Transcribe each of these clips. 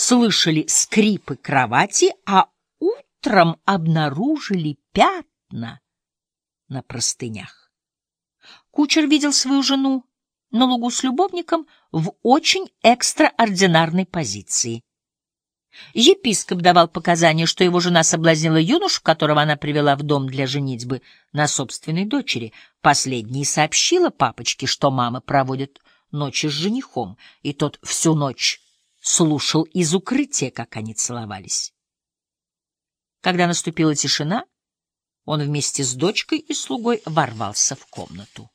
слышали скрипы кровати, а утром обнаружили пятна на простынях. Кучер видел свою жену на лугу с любовником в очень экстраординарной позиции. Епископ давал показания, что его жена соблазнила юношу, которого она привела в дом для женитьбы на собственной дочери. Последняя сообщила папочке, что мама проводит ночи с женихом, и тот всю ночь слушал из укрытия, как они целовались. Когда наступила тишина, он вместе с дочкой и слугой ворвался в комнату.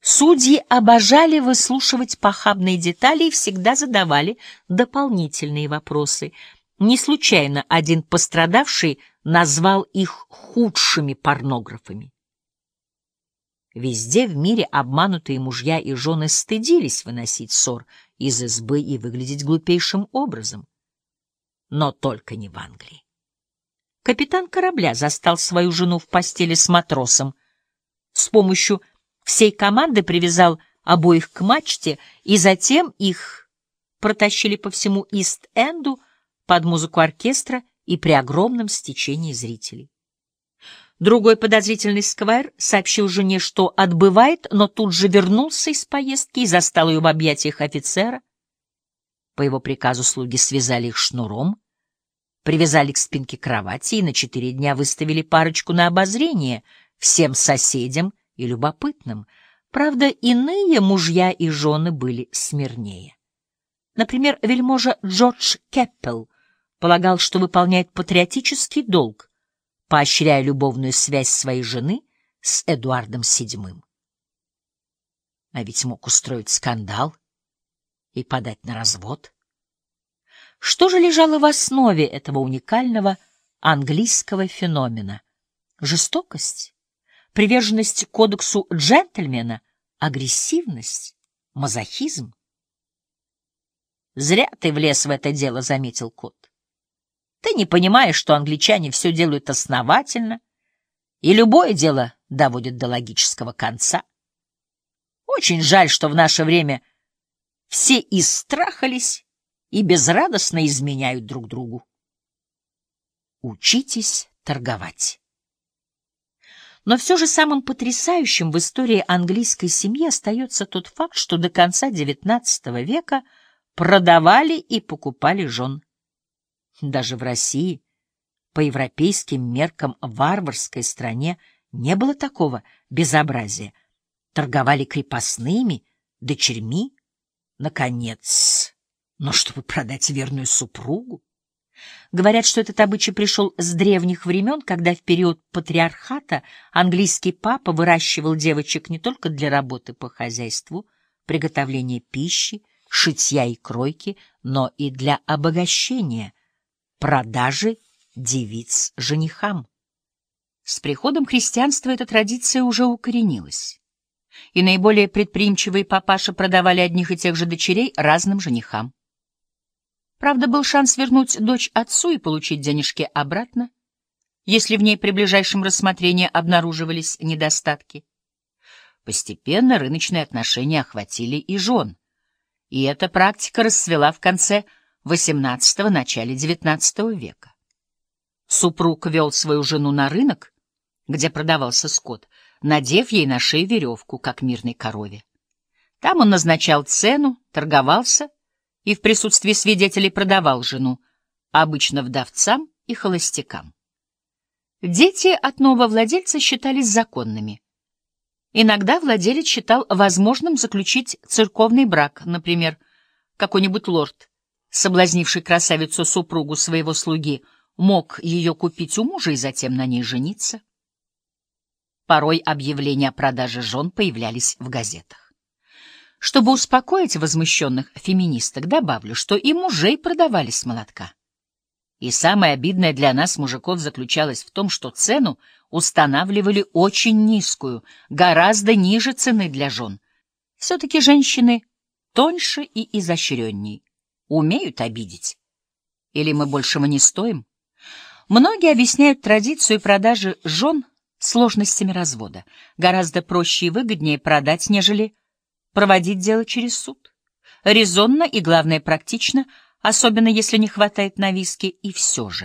Судьи обожали выслушивать похабные детали и всегда задавали дополнительные вопросы. Не случайно один пострадавший назвал их худшими порнографами. Везде в мире обманутые мужья и жены стыдились выносить ссор из избы и выглядеть глупейшим образом. Но только не в Англии. Капитан корабля застал свою жену в постели с матросом. С помощью всей команды привязал обоих к мачте, и затем их протащили по всему Ист-Энду под музыку оркестра и при огромном стечении зрителей. Другой подозрительный сквайр сообщил жене, что отбывает, но тут же вернулся из поездки и застал ее в объятиях офицера. По его приказу слуги связали их шнуром, привязали к спинке кровати и на четыре дня выставили парочку на обозрение всем соседям и любопытным. Правда, иные мужья и жены были смирнее. Например, вельможа Джордж Кеппел полагал, что выполняет патриотический долг, поощряя любовную связь своей жены с Эдуардом VII. А ведь мог устроить скандал и подать на развод. Что же лежало в основе этого уникального английского феномена? Жестокость? приверженность кодексу джентльмена, агрессивность, мазохизм. «Зря ты влез в это дело», — заметил кот. «Ты не понимаешь, что англичане все делают основательно, и любое дело доводят до логического конца. Очень жаль, что в наше время все истрахались и безрадостно изменяют друг другу. Учитесь торговать. Но все же самым потрясающим в истории английской семьи остается тот факт, что до конца XIX века продавали и покупали жен. Даже в России, по европейским меркам варварской стране, не было такого безобразия. Торговали крепостными, дочерьми, наконец, но чтобы продать верную супругу. Говорят, что этот обычай пришел с древних времен, когда в период патриархата английский папа выращивал девочек не только для работы по хозяйству, приготовления пищи, шитья и кройки, но и для обогащения, продажи девиц женихам. С приходом христианства эта традиция уже укоренилась, и наиболее предприимчивые папаши продавали одних и тех же дочерей разным женихам. Правда, был шанс вернуть дочь отцу и получить денежки обратно, если в ней при ближайшем рассмотрении обнаруживались недостатки. Постепенно рыночные отношения охватили и жен, и эта практика расцвела в конце XVIII – начале XIX века. Супруг вел свою жену на рынок, где продавался скот, надев ей на шею веревку, как мирной корове. Там он назначал цену, торговался и в присутствии свидетелей продавал жену, обычно вдовцам и холостякам. Дети от нового владельца считались законными. Иногда владелец считал возможным заключить церковный брак, например, какой-нибудь лорд, соблазнивший красавицу-супругу своего слуги, мог ее купить у мужа и затем на ней жениться. Порой объявления о продаже жен появлялись в газетах. Чтобы успокоить возмущенных феминисток, добавлю, что и мужей продавали с молотка. И самое обидное для нас, мужиков, заключалось в том, что цену устанавливали очень низкую, гораздо ниже цены для жен. Все-таки женщины тоньше и изощренней, умеют обидеть. Или мы большего не стоим? Многие объясняют традицию продажи жен сложностями развода. Гораздо проще и выгоднее продать, нежели проводить дело через суд. резонно и, главное, практично, особенно если не хватает на виски, и все же.